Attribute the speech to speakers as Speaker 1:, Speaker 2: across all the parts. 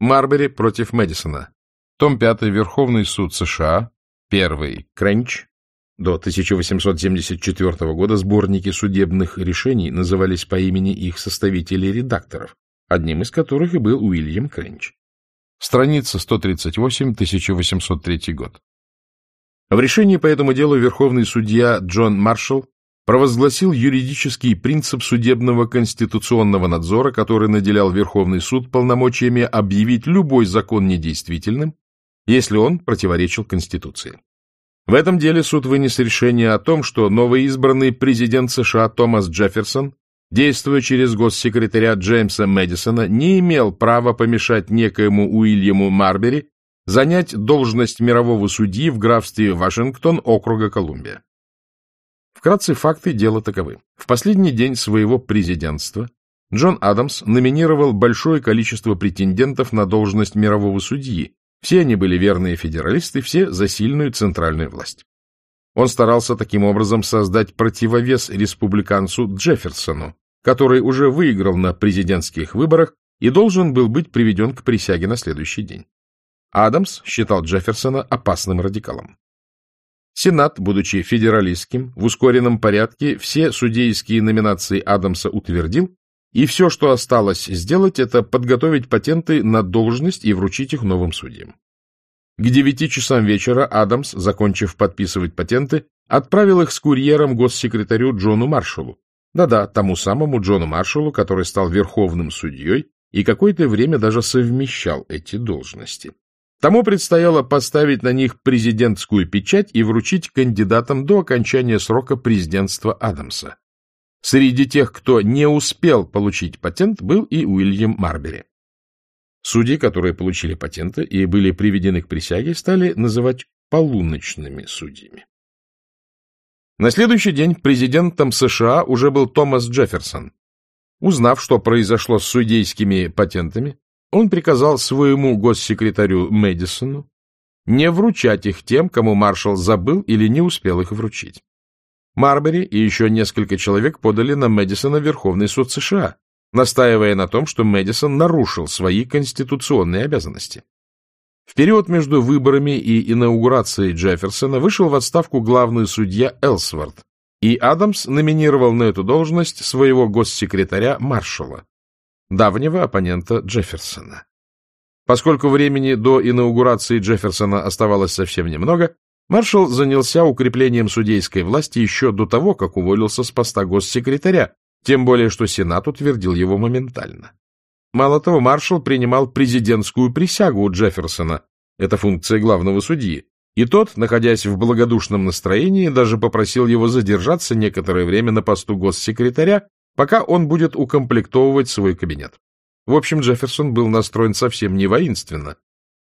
Speaker 1: Марбери против Мэдисона. Том 5. Верховный суд США. Первый. Кренч. До 1874 года сборники судебных решений назывались по имени их составителей-редакторов, одним из которых и был Уильям Кренч. Страница 138, 1803 год. В решении по этому делу верховный судья Джон Маршалл провозгласил юридический принцип судебного конституционного надзора, который наделял Верховный суд полномочиями объявить любой закон недействительным, если он противоречил Конституции. В этом деле суд вынес решение о том, что новоизбранный президент США Томас Джефферсон, действуя через госсекретаря Джеймса Мэдисона, не имел права помешать некоему Уильяму Марбери занять должность мирового судьи в графстве Вашингтон, округа Колумбия. Вкратце факты дела таковы. В последний день своего президентства Джон Адамс номинировал большое количество претендентов на должность мирового судьи. Все они были верные федералисты, все за сильную центральную власть. Он старался таким образом создать противовес республиканцу Джефферсону, который уже выиграл на президентских выборах и должен был быть приведен к присяге на следующий день. Адамс считал Джефферсона опасным радикалом. Сенат, будучи федералистским, в ускоренном порядке все судейские номинации Адамса утвердил, и все, что осталось сделать, это подготовить патенты на должность и вручить их новым судьям. К девяти часам вечера Адамс, закончив подписывать патенты, отправил их с курьером госсекретарю Джону Маршалу. Да-да, тому самому Джону Маршалу, который стал верховным судьей и какое-то время даже совмещал эти должности. Тому предстояло поставить на них президентскую печать и вручить кандидатам до окончания срока президентства Адамса. Среди тех, кто не успел получить патент, был и Уильям Марбери. Судьи, которые получили патенты и были приведены к присяге, стали называть полуночными судьями. На следующий день президентом США уже был Томас Джефферсон. Узнав, что произошло с судейскими патентами, он приказал своему госсекретарю Мэдисону не вручать их тем, кому маршал забыл или не успел их вручить. Марбери и еще несколько человек подали на Мэдисона Верховный суд США, настаивая на том, что Мэдисон нарушил свои конституционные обязанности. В период между выборами и инаугурацией Джефферсона вышел в отставку главный судья Элсворт, и Адамс номинировал на эту должность своего госсекретаря Маршалла давнего оппонента Джефферсона. Поскольку времени до инаугурации Джефферсона оставалось совсем немного, маршал занялся укреплением судейской власти еще до того, как уволился с поста госсекретаря, тем более что Сенат утвердил его моментально. Мало того, маршал принимал президентскую присягу у Джефферсона, это функция главного судьи, и тот, находясь в благодушном настроении, даже попросил его задержаться некоторое время на посту госсекретаря пока он будет укомплектовывать свой кабинет. В общем, Джефферсон был настроен совсем не воинственно,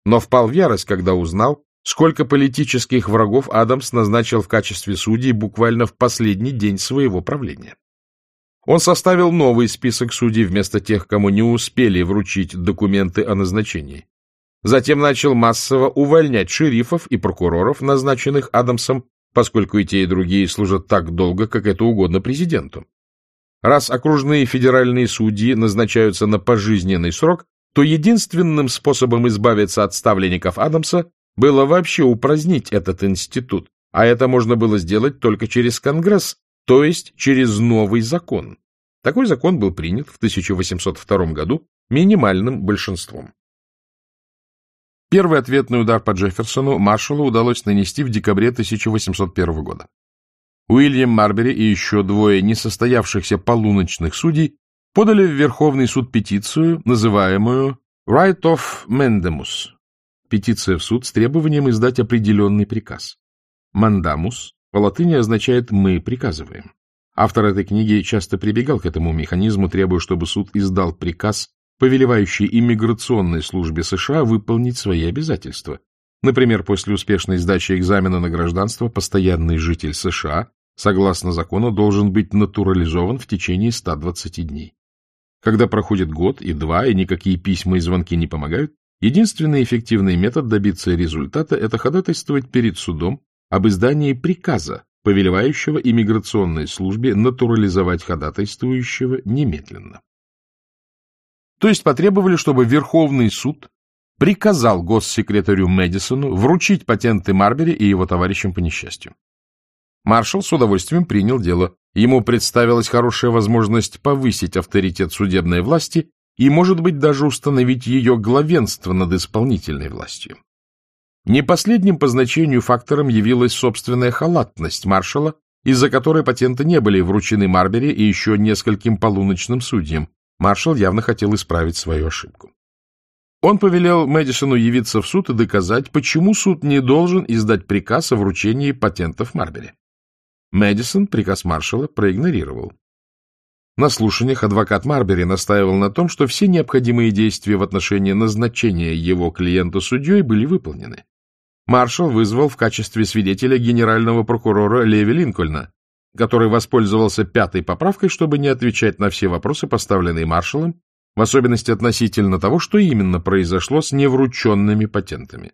Speaker 1: но впал в ярость, когда узнал, сколько политических врагов Адамс назначил в качестве судей буквально в последний день своего правления. Он составил новый список судей вместо тех, кому не успели вручить документы о назначении. Затем начал массово увольнять шерифов и прокуроров, назначенных Адамсом, поскольку и те, и другие служат так долго, как это угодно президенту. Раз окружные федеральные судьи назначаются на пожизненный срок, то единственным способом избавиться от ставленников Адамса было вообще упразднить этот институт, а это можно было сделать только через Конгресс, то есть через новый закон. Такой закон был принят в 1802 году минимальным большинством. Первый ответный удар по Джефферсону маршалу удалось нанести в декабре 1801 года. Уильям Марбери и еще двое несостоявшихся полуночных судей подали в Верховный суд петицию, называемую «Right of Mandamus» — петиция в суд с требованием издать определенный приказ. «Mandamus» по латыни означает «мы приказываем». Автор этой книги часто прибегал к этому механизму, требуя, чтобы суд издал приказ, повелевающий иммиграционной службе США выполнить свои обязательства. Например, после успешной сдачи экзамена на гражданство постоянный житель США согласно закону, должен быть натурализован в течение 120 дней. Когда проходит год и два, и никакие письма и звонки не помогают, единственный эффективный метод добиться результата – это ходатайствовать перед судом об издании приказа, повелевающего иммиграционной службе натурализовать ходатайствующего немедленно. То есть потребовали, чтобы Верховный суд приказал госсекретарю Мэдисону вручить патенты Марбери и его товарищам по несчастью. Маршал с удовольствием принял дело. Ему представилась хорошая возможность повысить авторитет судебной власти и, может быть, даже установить ее главенство над исполнительной властью. Не последним по значению фактором явилась собственная халатность маршала, из-за которой патенты не были вручены Марбери и еще нескольким полуночным судьям. Маршал явно хотел исправить свою ошибку. Он повелел Мэдисону явиться в суд и доказать, почему суд не должен издать приказ о вручении патентов Марбери. Мэдисон приказ маршала проигнорировал. На слушаниях адвокат Марбери настаивал на том, что все необходимые действия в отношении назначения его клиента судьей были выполнены. Маршал вызвал в качестве свидетеля генерального прокурора Леви Линкольна, который воспользовался пятой поправкой, чтобы не отвечать на все вопросы, поставленные маршалом, в особенности относительно того, что именно произошло с неврученными патентами.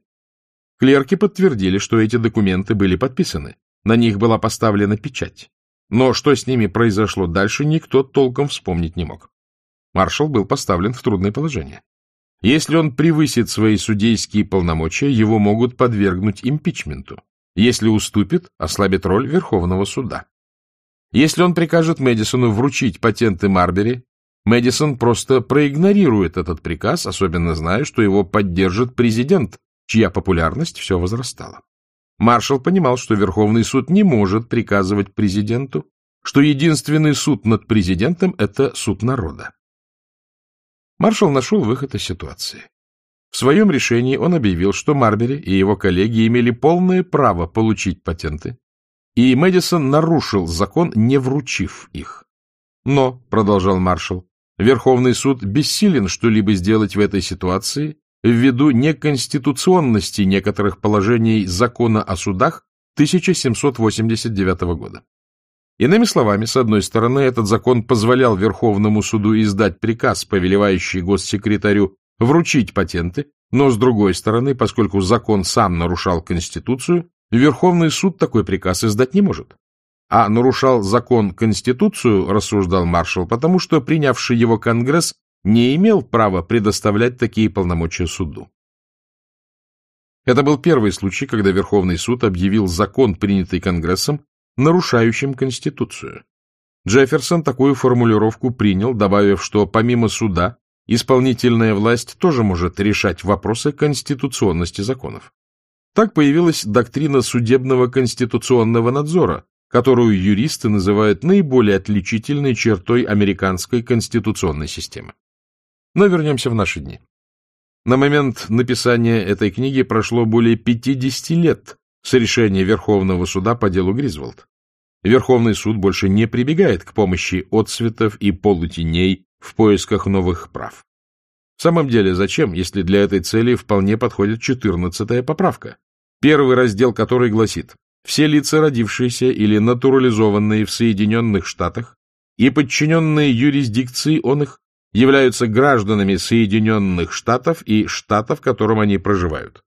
Speaker 1: Клерки подтвердили, что эти документы были подписаны, на них была поставлена печать. Но что с ними произошло дальше, никто толком вспомнить не мог. Маршал был поставлен в трудное положение. Если он превысит свои судейские полномочия, его могут подвергнуть импичменту. Если уступит, ослабит роль Верховного суда. Если он прикажет Мэдисону вручить патенты Марбери, Мэдисон просто проигнорирует этот приказ, особенно зная, что его поддержит президент, чья популярность все возрастала. Маршал понимал, что Верховный суд не может приказывать президенту, что единственный суд над президентом — это суд народа. Маршал нашел выход из ситуации. В своем решении он объявил, что Марбери и его коллеги имели полное право получить патенты, и Мэдисон нарушил закон, не вручив их. Но, — продолжал маршал, — Верховный суд бессилен что-либо сделать в этой ситуации ввиду неконституционности некоторых положений закона о судах 1789 года. Иными словами, с одной стороны, этот закон позволял Верховному суду издать приказ, повелевающий госсекретарю вручить патенты, но с другой стороны, поскольку закон сам нарушал Конституцию, Верховный суд такой приказ издать не может. А нарушал закон Конституцию, рассуждал маршал, потому что принявший его Конгресс не имел права предоставлять такие полномочия суду. Это был первый случай, когда Верховный суд объявил закон, принятый Конгрессом, нарушающим Конституцию. Джефферсон такую формулировку принял, добавив, что помимо суда исполнительная власть тоже может решать вопросы конституционности законов. Так появилась доктрина судебного конституционного надзора, которую юристы называют наиболее отличительной чертой американской конституционной системы. Но вернемся в наши дни. На момент написания этой книги прошло более 50 лет с решения Верховного суда по делу Гризволд. Верховный суд больше не прибегает к помощи отцветов и полутеней в поисках новых прав. В самом деле, зачем, если для этой цели вполне подходит 14-я поправка, первый раздел которой гласит «Все лица, родившиеся или натурализованные в Соединенных Штатах и подчиненные юрисдикции он их, являются гражданами Соединенных Штатов и штата, в котором они проживают.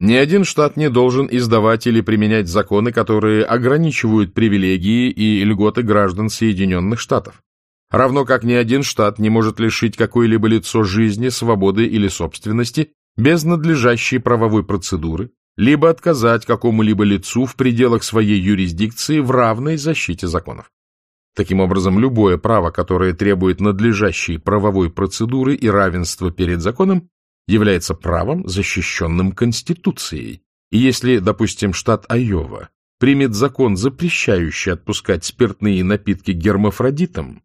Speaker 1: Ни один штат не должен издавать или применять законы, которые ограничивают привилегии и льготы граждан Соединенных Штатов. Равно как ни один штат не может лишить какое-либо лицо жизни, свободы или собственности без надлежащей правовой процедуры, либо отказать какому-либо лицу в пределах своей юрисдикции в равной защите законов. Таким образом, любое право, которое требует надлежащей правовой процедуры и равенства перед законом, является правом, защищенным Конституцией. И если, допустим, штат Айова примет закон, запрещающий отпускать спиртные напитки гермафродитам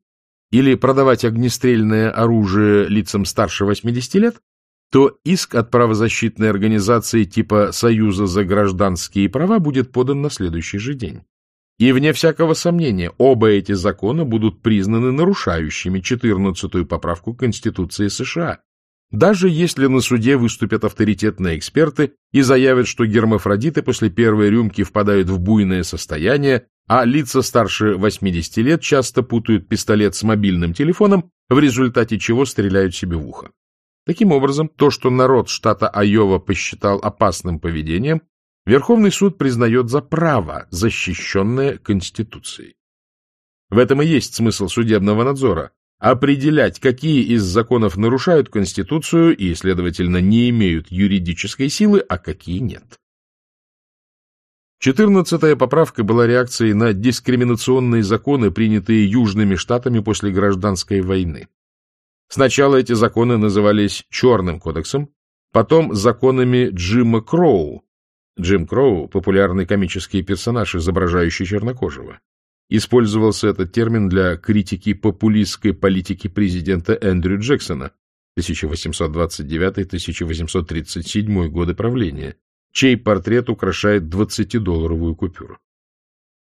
Speaker 1: или продавать огнестрельное оружие лицам старше 80 лет, то иск от правозащитной организации типа «Союза за гражданские права» будет подан на следующий же день. И, вне всякого сомнения, оба эти закона будут признаны нарушающими 14-ю поправку Конституции США, даже если на суде выступят авторитетные эксперты и заявят, что гермафродиты после первой рюмки впадают в буйное состояние, а лица старше 80 лет часто путают пистолет с мобильным телефоном, в результате чего стреляют себе в ухо. Таким образом, то, что народ штата Айова посчитал опасным поведением, Верховный суд признает за право, защищенное Конституцией. В этом и есть смысл судебного надзора определять, какие из законов нарушают Конституцию и, следовательно, не имеют юридической силы, а какие нет. Четырнадцатая поправка была реакцией на дискриминационные законы, принятые южными штатами после гражданской войны. Сначала эти законы назывались «Черным кодексом», потом законами Джима Кроу. Джим Кроу – популярный комический персонаж, изображающий чернокожего. Использовался этот термин для критики популистской политики президента Эндрю Джексона 1829-1837 годы правления, чей портрет украшает 20-долларовую купюру.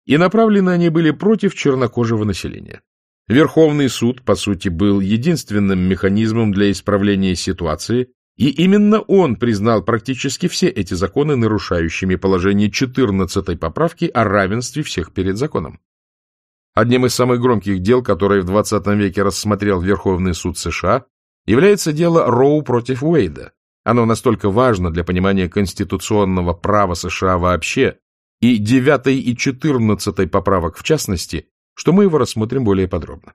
Speaker 1: И направлены они были против чернокожего населения. Верховный суд, по сути, был единственным механизмом для исправления ситуации, и именно он признал практически все эти законы нарушающими положение 14 поправки о равенстве всех перед законом. Одним из самых громких дел, которые в 20 веке рассмотрел Верховный суд США, является дело Роу против Уэйда. Оно настолько важно для понимания конституционного права США вообще и 9 и 14 поправок в частности, что мы его рассмотрим более подробно.